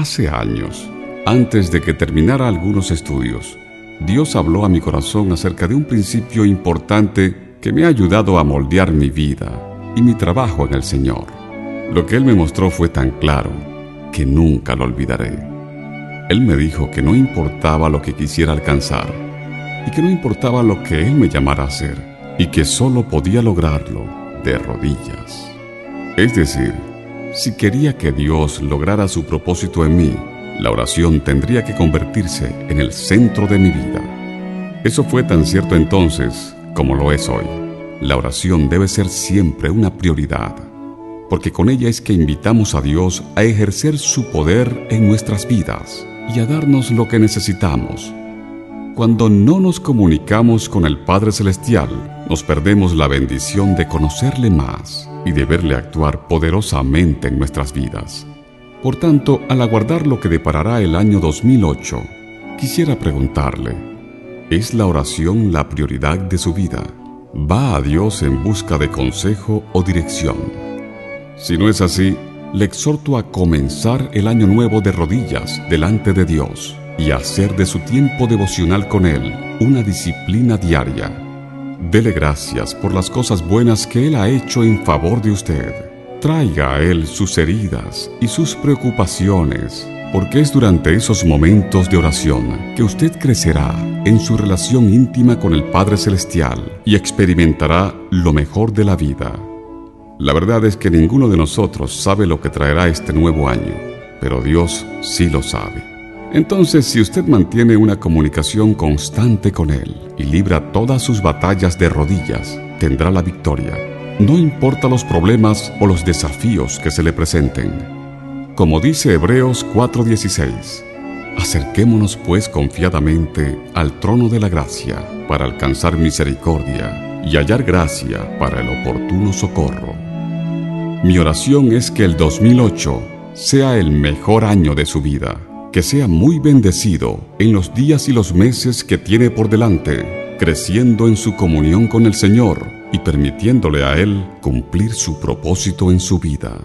Hace años, antes de que terminara algunos estudios, Dios habló a mi corazón acerca de un principio importante que me ha ayudado a moldear mi vida y mi trabajo en el Señor. Lo que Él me mostró fue tan claro que nunca lo olvidaré. Él me dijo que no importaba lo que quisiera alcanzar y que no importaba lo que Él me llamara a hacer y que solo podía lograrlo de rodillas. Es decir, si quería que Dios lograra su propósito en mí, la oración tendría que convertirse en el centro de mi vida. Eso fue tan cierto entonces como lo es hoy. La oración debe ser siempre una prioridad, porque con ella es que invitamos a Dios a ejercer su poder en nuestras vidas y a darnos lo que necesitamos. Cuando no nos comunicamos con el Padre Celestial, nos perdemos la bendición de conocerle más y de verle actuar poderosamente en nuestras vidas. Por tanto, al aguardar lo que deparará el año 2008, quisiera preguntarle, ¿es la oración la prioridad de su vida? ¿Va a Dios en busca de consejo o dirección? Si no es así, le exhorto a comenzar el año nuevo de rodillas delante de Dios y hacer de su tiempo devocional con Él una disciplina diaria. Dele gracias por las cosas buenas que Él ha hecho en favor de usted Traiga a Él sus heridas y sus preocupaciones, porque es durante esos momentos de oración que usted crecerá en su relación íntima con el Padre Celestial y experimentará lo mejor de la vida. La verdad es que ninguno de nosotros sabe lo que traerá este nuevo año, pero Dios sí lo sabe. Entonces, si usted mantiene una comunicación constante con Él y libra todas sus batallas de rodillas, tendrá la victoria no importa los problemas o los desafíos que se le presenten. Como dice Hebreos 4:16, acerquémonos pues confiadamente al trono de la gracia para alcanzar misericordia y hallar gracia para el oportuno socorro. Mi oración es que el 2008 sea el mejor año de su vida, que sea muy bendecido en los días y los meses que tiene por delante, creciendo en su comunión con el Señor y permitiéndole a Él cumplir su propósito en su vida.